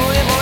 nuevo